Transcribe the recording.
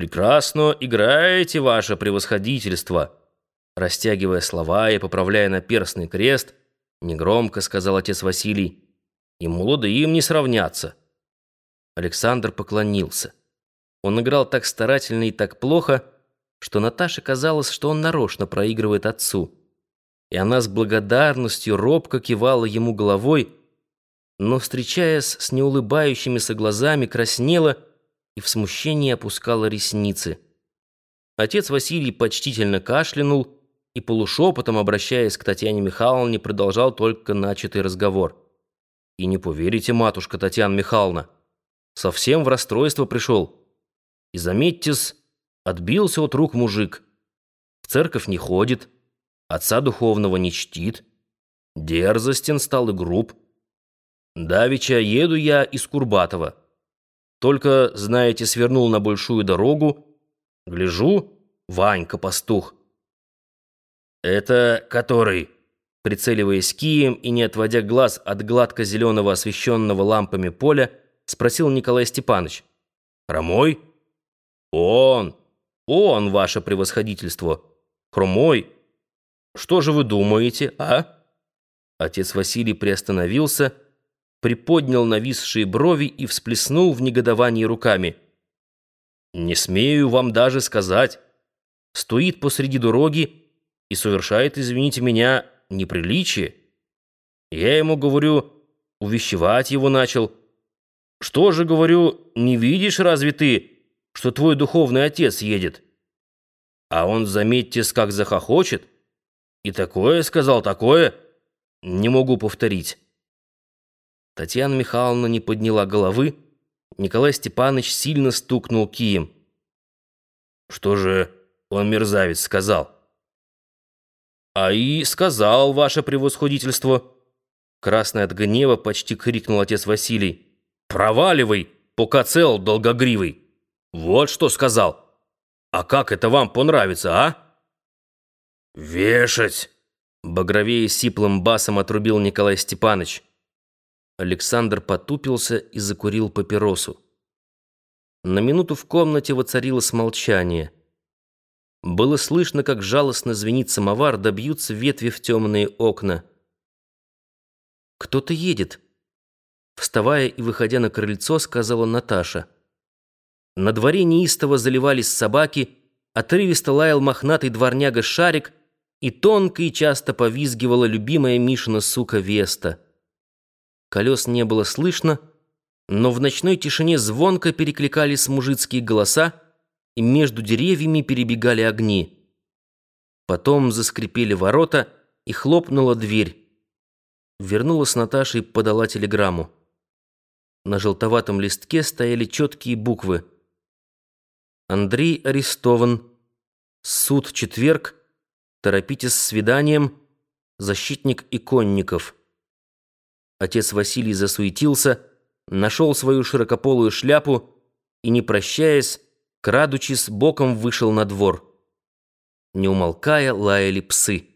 «Прекрасно играете, ваше превосходительство!» Растягивая слова и поправляя наперстный крест, негромко сказал отец Василий. «И молодым не сравняться!» Александр поклонился. Он играл так старательно и так плохо, что Наташе казалось, что он нарочно проигрывает отцу. И она с благодарностью робко кивала ему головой, но, встречаясь с неулыбающимися глазами, краснела и в смущении опускала ресницы. Отец Василий почтительно кашлянул и полушепотом, обращаясь к Татьяне Михайловне, продолжал только начатый разговор. «И не поверите, матушка Татьяна Михайловна, совсем в расстройство пришел. И заметьте-с, отбился от рук мужик. В церковь не ходит, отца духовного не чтит, дерзостен стал и груб. Давеча еду я из Курбатова. Только, знаете, свернул на большую дорогу, гляжу, Ванька-пастух. «Это который?» Прицеливаясь кием и не отводя глаз от гладко-зеленого освещенного лампами поля, спросил Николай Степанович. «Хромой?» «Он! Он, ваше превосходительство! Хромой! Что же вы думаете, а?» Отец Василий приостановился, приподнял нависшие брови и всплеснул в негодовании руками. «Не смею вам даже сказать. Стоит посреди дороги и совершает, извините меня, неприличие. Я ему говорю, увещевать его начал. Что же, говорю, не видишь разве ты, что твой духовный отец едет. А он, заметьте, как захохочет. И такое сказал, такое. Не могу повторить. Татьяна Михайловна не подняла головы. Николай Степанович сильно стукнул кием. Что же он, мерзавец, сказал? А и сказал, ваше превосходительство. Красный от гнева почти крикнул отец Василий. «Проваливай, пока цел долгогривый!» Вот что сказал. А как это вам понравится, а? Вешать! Багровее сиплым басом отрубил Николай Степанович. Александр потупился и закурил папиросу. На минуту в комнате воцарилось молчание. Было слышно, как жалостно звенит самовар, добьются ветви в темные окна. «Кто-то едет», — вставая и выходя на крыльцо, сказала Наташа. На дворе неистово заливались собаки, отрывисто лаял мохнатый дворняга Шарик, и тонко и часто повизгивала любимая Мишина сука Веста. Колес не было слышно, но в ночной тишине звонко перекликались мужицкие голоса, и между деревьями перебегали огни. Потом заскрипели ворота, и хлопнула дверь. Вернулась Наташа и подала телеграмму. На желтоватом листке стояли четкие буквы — Андрей арестован. Суд четверг. Торопитесь с свиданием. Защитник иконников. Отец Василий засуетился, нашел свою широкополую шляпу и, не прощаясь, крадучись, боком вышел на двор. Не умолкая, лаяли псы.